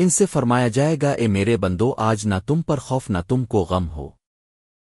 ان سے فرمایا جائے گا، اے میرے بندو، آج نہ تم پر خوف، نہ تم کو غم ہو۔